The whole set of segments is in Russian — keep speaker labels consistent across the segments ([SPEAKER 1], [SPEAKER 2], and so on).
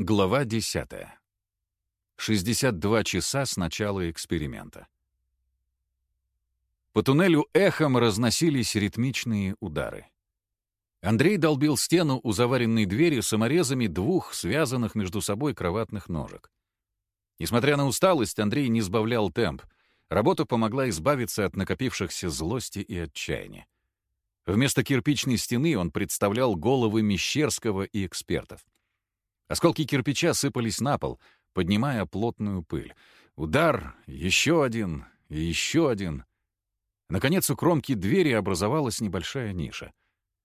[SPEAKER 1] Глава 10. 62 часа с начала эксперимента. По туннелю эхом разносились ритмичные удары. Андрей долбил стену у заваренной двери саморезами двух связанных между собой кроватных ножек. Несмотря на усталость, Андрей не сбавлял темп. Работа помогла избавиться от накопившихся злости и отчаяния. Вместо кирпичной стены он представлял головы Мещерского и экспертов. Осколки кирпича сыпались на пол, поднимая плотную пыль. Удар, еще один и еще один. Наконец, у кромки двери образовалась небольшая ниша.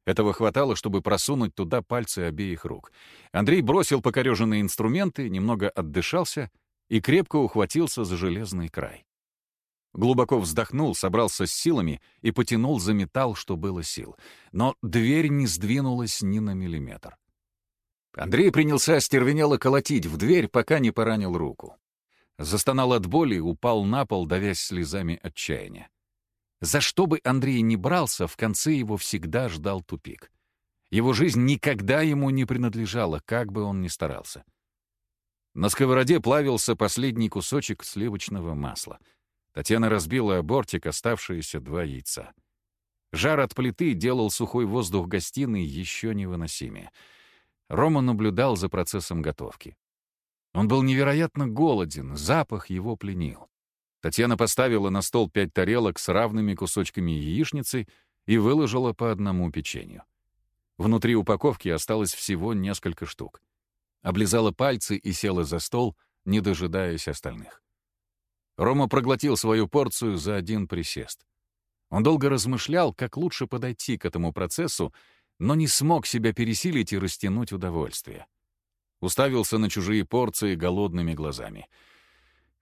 [SPEAKER 1] Этого хватало, чтобы просунуть туда пальцы обеих рук. Андрей бросил покореженные инструменты, немного отдышался и крепко ухватился за железный край. Глубоко вздохнул, собрался с силами и потянул за металл, что было сил. Но дверь не сдвинулась ни на миллиметр. Андрей принялся остервенело колотить в дверь, пока не поранил руку. Застонал от боли и упал на пол, давясь слезами отчаяния. За что бы Андрей ни брался, в конце его всегда ждал тупик. Его жизнь никогда ему не принадлежала, как бы он ни старался. На сковороде плавился последний кусочек сливочного масла. Татьяна разбила о бортик оставшиеся два яйца. Жар от плиты делал сухой воздух гостиной еще невыносимее — Рома наблюдал за процессом готовки. Он был невероятно голоден, запах его пленил. Татьяна поставила на стол пять тарелок с равными кусочками яичницы и выложила по одному печенью. Внутри упаковки осталось всего несколько штук. Облизала пальцы и села за стол, не дожидаясь остальных. Рома проглотил свою порцию за один присест. Он долго размышлял, как лучше подойти к этому процессу но не смог себя пересилить и растянуть удовольствие. Уставился на чужие порции голодными глазами.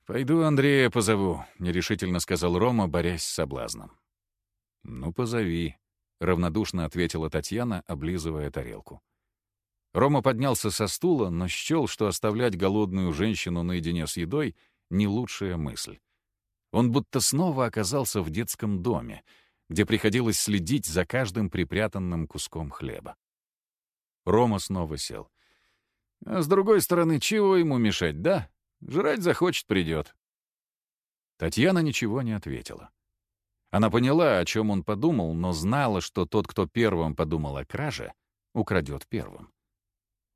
[SPEAKER 1] «Пойду Андрея позову», — нерешительно сказал Рома, борясь с соблазном. «Ну, позови», — равнодушно ответила Татьяна, облизывая тарелку. Рома поднялся со стула, но счел, что оставлять голодную женщину наедине с едой — не лучшая мысль. Он будто снова оказался в детском доме — где приходилось следить за каждым припрятанным куском хлеба. Рома снова сел. А с другой стороны, чего ему мешать, да? Жрать захочет, придет. Татьяна ничего не ответила. Она поняла, о чем он подумал, но знала, что тот, кто первым подумал о краже, украдет первым.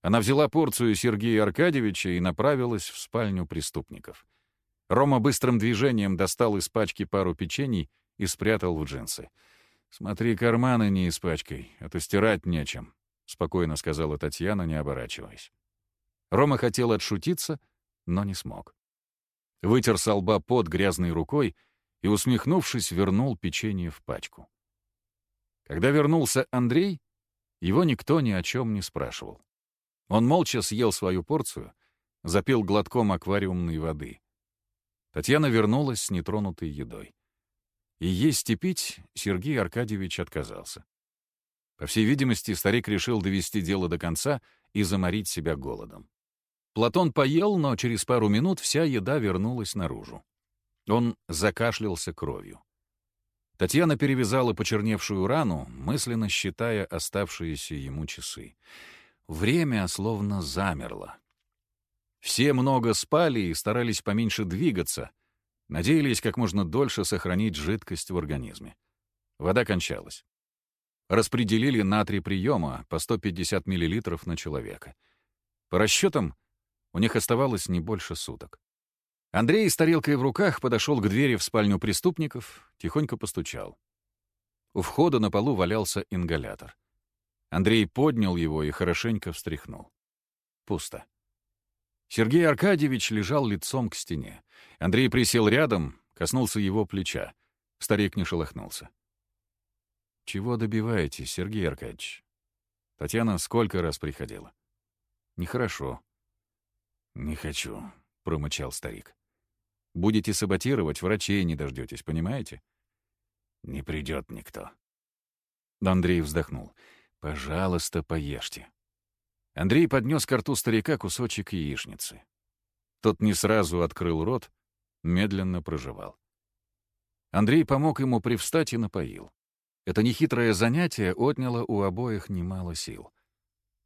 [SPEAKER 1] Она взяла порцию Сергея Аркадьевича и направилась в спальню преступников. Рома быстрым движением достал из пачки пару печений и спрятал в джинсы. «Смотри, карманы не испачкай, а то стирать нечем», — спокойно сказала Татьяна, не оборачиваясь. Рома хотел отшутиться, но не смог. Вытер со лба под грязной рукой и, усмехнувшись, вернул печенье в пачку. Когда вернулся Андрей, его никто ни о чем не спрашивал. Он молча съел свою порцию, запил глотком аквариумной воды. Татьяна вернулась с нетронутой едой. И есть и пить Сергей Аркадьевич отказался. По всей видимости, старик решил довести дело до конца и заморить себя голодом. Платон поел, но через пару минут вся еда вернулась наружу. Он закашлялся кровью. Татьяна перевязала почерневшую рану, мысленно считая оставшиеся ему часы. Время словно замерло. Все много спали и старались поменьше двигаться, Надеялись как можно дольше сохранить жидкость в организме. Вода кончалась. Распределили на три приема по 150 мл на человека. По расчетам, у них оставалось не больше суток. Андрей с тарелкой в руках подошел к двери в спальню преступников, тихонько постучал. У входа на полу валялся ингалятор. Андрей поднял его и хорошенько встряхнул. Пусто. Сергей Аркадьевич лежал лицом к стене. Андрей присел рядом, коснулся его плеча. Старик не шелохнулся. «Чего добиваетесь, Сергей Аркадьевич?» Татьяна сколько раз приходила. «Нехорошо». «Не хочу», — промычал старик. «Будете саботировать, врачей не дождетесь, понимаете?» «Не придет никто». Андрей вздохнул. «Пожалуйста, поешьте. Андрей поднес к рту старика кусочек яичницы. Тот не сразу открыл рот, медленно проживал. Андрей помог ему привстать и напоил. Это нехитрое занятие отняло у обоих немало сил.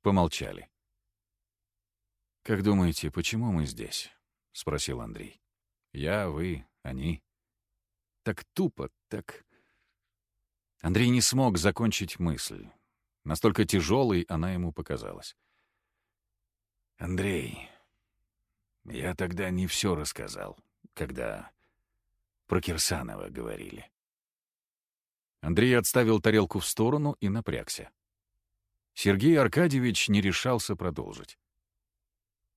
[SPEAKER 1] Помолчали. «Как думаете, почему мы здесь?» — спросил Андрей. «Я, вы, они». Так тупо, так... Андрей не смог закончить мысль. Настолько тяжелой она ему показалась. «Андрей, я тогда не все рассказал, когда про Кирсанова говорили». Андрей отставил тарелку в сторону и напрягся. Сергей Аркадьевич не решался продолжить.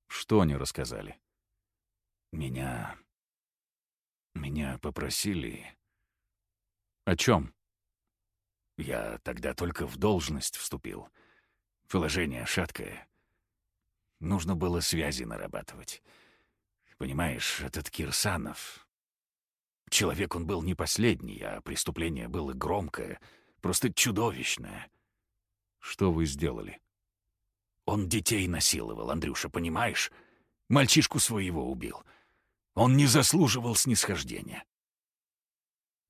[SPEAKER 1] Что они рассказали? Меня... Меня попросили... О чем? Я тогда только в должность вступил. Положение шаткое. Нужно было связи нарабатывать. Понимаешь, этот Кирсанов... Человек он был не последний, а преступление было громкое, просто чудовищное. Что вы сделали? Он детей насиловал, Андрюша, понимаешь? Мальчишку своего убил. Он не заслуживал снисхождения.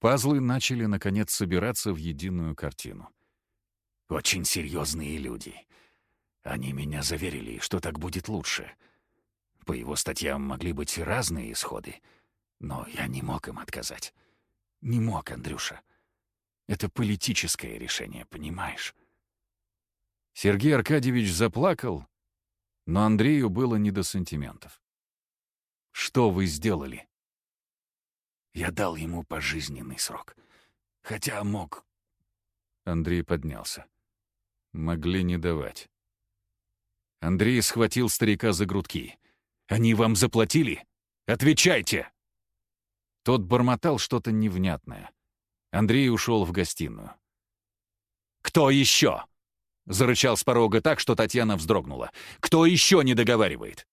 [SPEAKER 1] Пазлы начали, наконец, собираться в единую картину. «Очень серьезные люди. Они меня заверили, что так будет лучше. По его статьям могли быть разные исходы, но я не мог им отказать. Не мог, Андрюша. Это политическое решение, понимаешь?» Сергей Аркадьевич заплакал, но Андрею было не до сантиментов. «Что вы сделали?» «Я дал ему пожизненный срок. Хотя мог...» Андрей поднялся. «Могли не давать». Андрей схватил старика за грудки. «Они вам заплатили? Отвечайте!» Тот бормотал что-то невнятное. Андрей ушел в гостиную. «Кто еще?» Зарычал с порога так, что Татьяна вздрогнула. «Кто еще не договаривает?»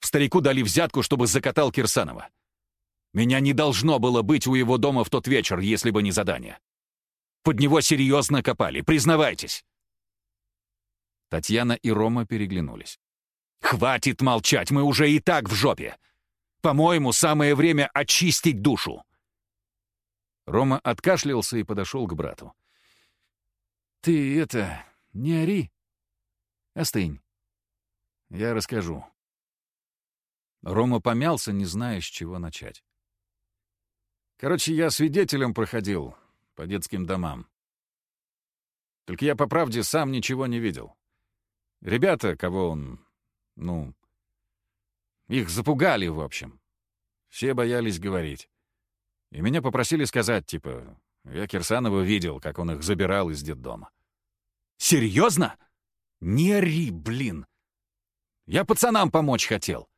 [SPEAKER 1] Старику дали взятку, чтобы закатал Кирсанова. Меня не должно было быть у его дома в тот вечер, если бы не задание. Под него серьезно копали, признавайтесь. Татьяна и Рома переглянулись. «Хватит молчать, мы уже и так в жопе! По-моему, самое время очистить душу!» Рома откашлялся и подошел к брату. «Ты это... Не ори. Остынь. Я расскажу. Рома помялся, не зная, с чего начать. Короче, я свидетелем проходил по детским домам. Только я, по правде, сам ничего не видел. Ребята, кого он... Ну... Их запугали, в общем. Все боялись говорить. И меня попросили сказать, типа, я Кирсанова видел, как он их забирал из детдома. Серьезно? Не ори, блин. Я пацанам помочь хотел.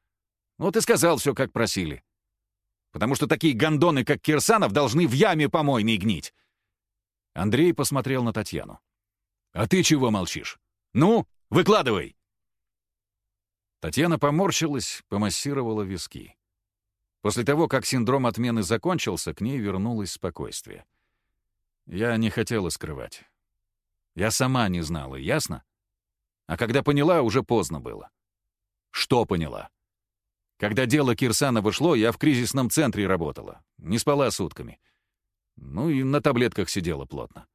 [SPEAKER 1] Вот и сказал все, как просили. Потому что такие гондоны, как Кирсанов, должны в яме помойной гнить. Андрей посмотрел на Татьяну. «А ты чего молчишь? Ну, выкладывай!» Татьяна поморщилась, помассировала виски. После того, как синдром отмены закончился, к ней вернулось спокойствие. Я не хотела скрывать. Я сама не знала, ясно? А когда поняла, уже поздно было. Что поняла? Когда дело Кирсанова шло, я в кризисном центре работала. Не спала сутками. Ну и на таблетках сидела плотно.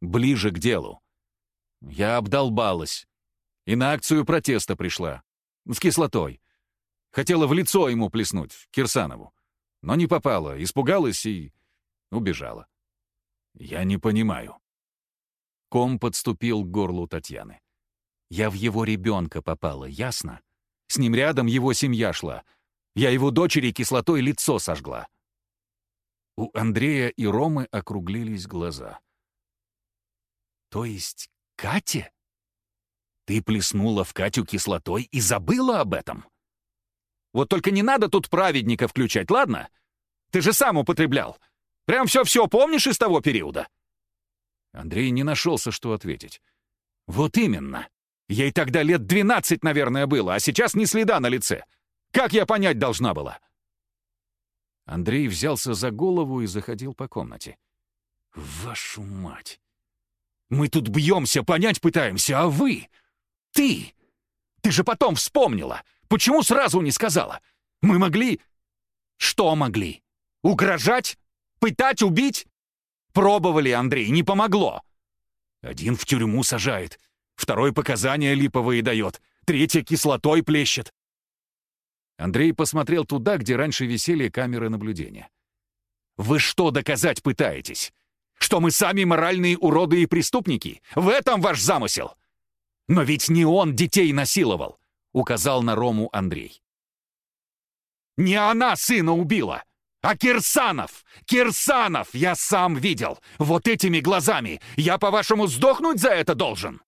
[SPEAKER 1] Ближе к делу. Я обдолбалась. И на акцию протеста пришла. С кислотой. Хотела в лицо ему плеснуть, Кирсанову. Но не попала, испугалась и убежала. Я не понимаю. Ком подступил к горлу Татьяны. «Я в его ребенка попала, ясно? С ним рядом его семья шла. Я его дочери кислотой лицо сожгла». У Андрея и Ромы округлились глаза. «То есть Кате? Ты плеснула в Катю кислотой и забыла об этом? Вот только не надо тут праведника включать, ладно? Ты же сам употреблял. Прям все-все помнишь из того периода?» Андрей не нашелся, что ответить. «Вот именно. Ей тогда лет двенадцать, наверное, было, а сейчас ни следа на лице. Как я понять должна была?» Андрей взялся за голову и заходил по комнате. «Вашу мать! Мы тут бьемся, понять пытаемся, а вы? Ты! Ты же потом вспомнила! Почему сразу не сказала? Мы могли...» «Что могли? Угрожать? Пытать, убить? Пробовали, Андрей, не помогло. Один в тюрьму сажает, второй показания липовые дает, третий кислотой плещет. Андрей посмотрел туда, где раньше висели камеры наблюдения. «Вы что доказать пытаетесь? Что мы сами моральные уроды и преступники? В этом ваш замысел? Но ведь не он детей насиловал!» — указал на Рому Андрей. «Не она сына убила, а Кирсанов! Кирсанов! Я сам видел! Вот этими глазами! Я, по-вашему, сдохнуть за это должен?»